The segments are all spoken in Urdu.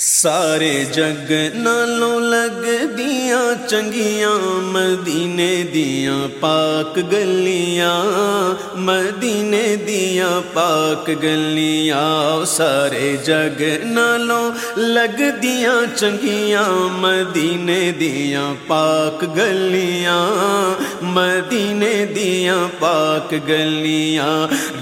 سارے جگ نالوں لگ دیا، چنگیاں مدینے دیا، پاک گلیاں مدینے دیا، پاک گلیاں سارے جگ نالوں لگ دیا، چنگیاں مدینے دیا، پاک گلیاں مدینے دیا، پاک گلیاں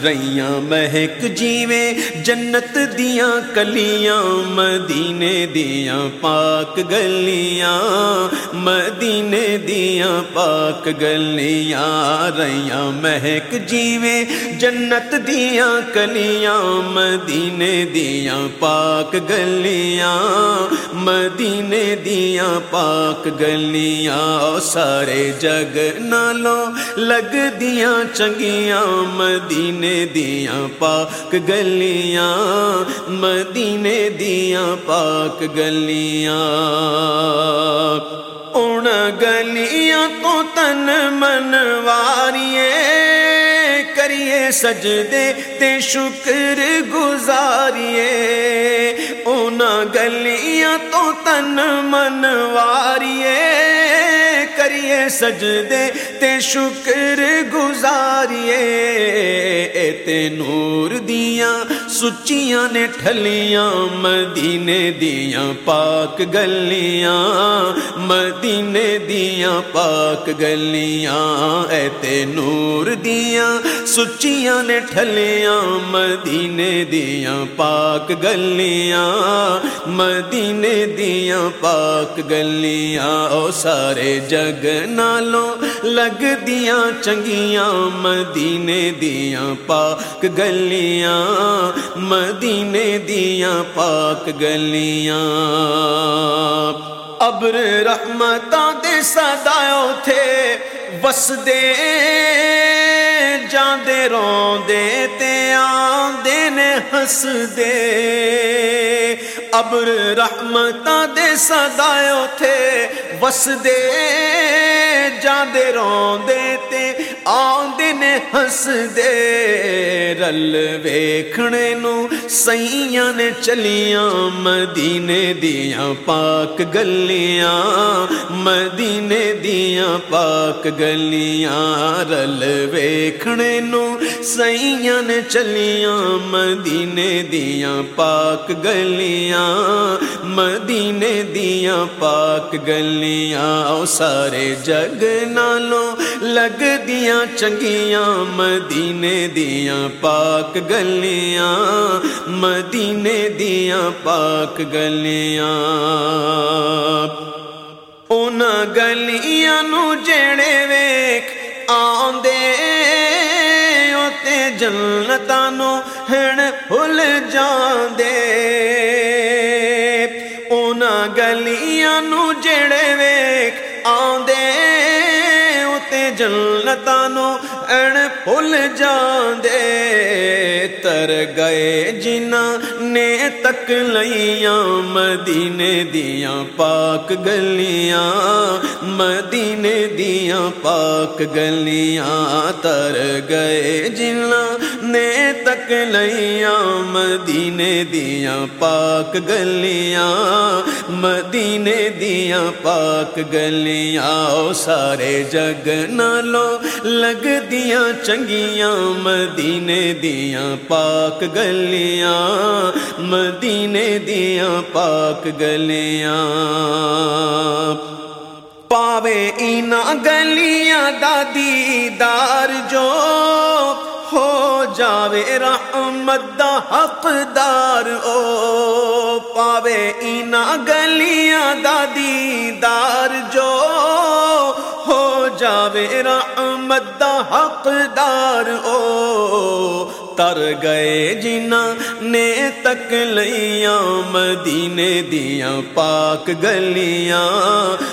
ریاں مہک جیوے جنت دیا، کلیاں مدینے مدینے دیا پاک گلیاں، مدینے دیا پاک گلیاں ریاں مہک جیوے جنت دیا کلیاں مدینے دیا پاک گلیاں مدینے دیا پاک گلیاں سارے جگ نالوں لگ دیا چنگیاں مدینے دیا پاک گلیاں مدینے دیا پاک گلیاں ان گلیاں تو تن منواریے کریے سجدے تے شکر گزاریے۔ ان گلیاں تو تن منواریے کریے سجدے تے شکر گزاریے۔ تے نور دیاں، سچیاں نے ٹھلیاں، مدینے دیاں پاک گلیاں۔ مدینے دیاں پاک گلیاں۔ اے تے نور دیاں سچیاں نے ٹھلیاں مدینے دیاں پاک گلیاں مدینے دیاں پاک گلیاں او سارے جگ نالوں لگ دیاں چنگیاں مدینے دیاں پاک گلیاں مدینے دیاں پاک گلیاں ابر رحمتاں دے صدایو تھے وس دے جاندے روندے تے آندے نے ہس دے ابر رحمتاں دے صدایو تھے وس دے جاندے روندے تے آندے نے ہس دے رل ویکھنے نو سیاں نے چلیاں مدینے دیاں پاک گلیاں مدینے دیاں پاک گلیاں رل ویکھنے نو سیاں نے چلیاں مدینے دیاں پاک گلیاں مدینے دیاں پاک گلیاں او سارے جگ نالوں لگ دیاں چنگیاں مدینے دیاں پاک گلیاں مدینے دیاں پاک گلیاں ان گلیاں نو جڑے ویکھ آندے اوتے جنتاں نو ہن بھول جاندے جنتاں نو ہن بھول جاندے تر گئے جنا نے تک لیاں مدینے دیاں پاک گلیاں مدینے دیاں پاک گلیاں تر گئے جنا نے تک لیاں مدینے دیاں پاک گلیاں مدینے دیاں پاک گلیاں سارے جگ نال نالوں لگ دیاں چنگیاں، مدینے دیاں، پاک گلیاں، مدینے دیاں، پاک گلیاں۔ پاوے اینا گلیاں دا دیدار جو ہو جاوے رحمت دا حقدار۔ او پاوے اینا گلیاں دا دیدار جاوے رحمت دا حقدار، او تر گئے جنا نے تک لیاں مدینے دیاں پاک گلیاں،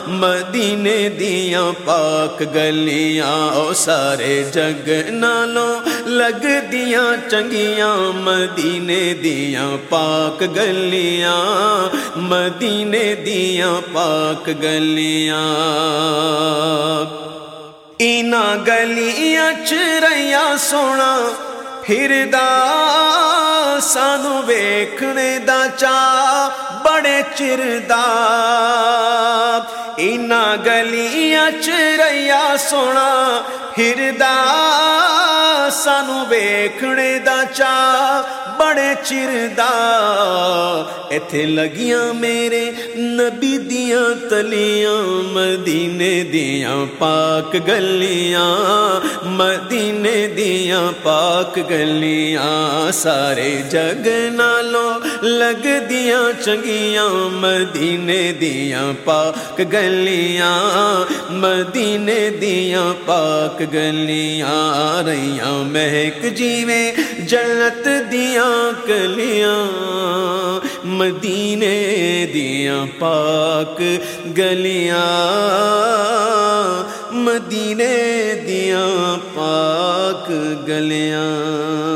مدینے دیاں پاک گلیاں، او سارے جگ نالوں لگ دیاں، چنگیاں، مدینے دیاں پاک گلیاں، مدینے دیاں پاک گلیاں۔ اینا گلیاں چریا سونا پھردا سانو ویکھنے دا چا بڑے چردا اینا گلیاں چریا سونا ہردا سانو ویکھنے دا چاہ بڑے چردا ایتھے لگیاں میرے نبی دیاں تلیاں، مدینے دیاں پاک گلیاں، مدینے دیاں پاک گلیاں، سارے جگ نالوں لگ دیاں چنگیاں، مدینے دیاں پاک گلیاں، مدینے دیاں پاک گلیاں، رہیاں مہک جیویں جنت دیاں کلیاں مدینے دیاں پاک گلیاں مدینے دیاں پاک گلیاں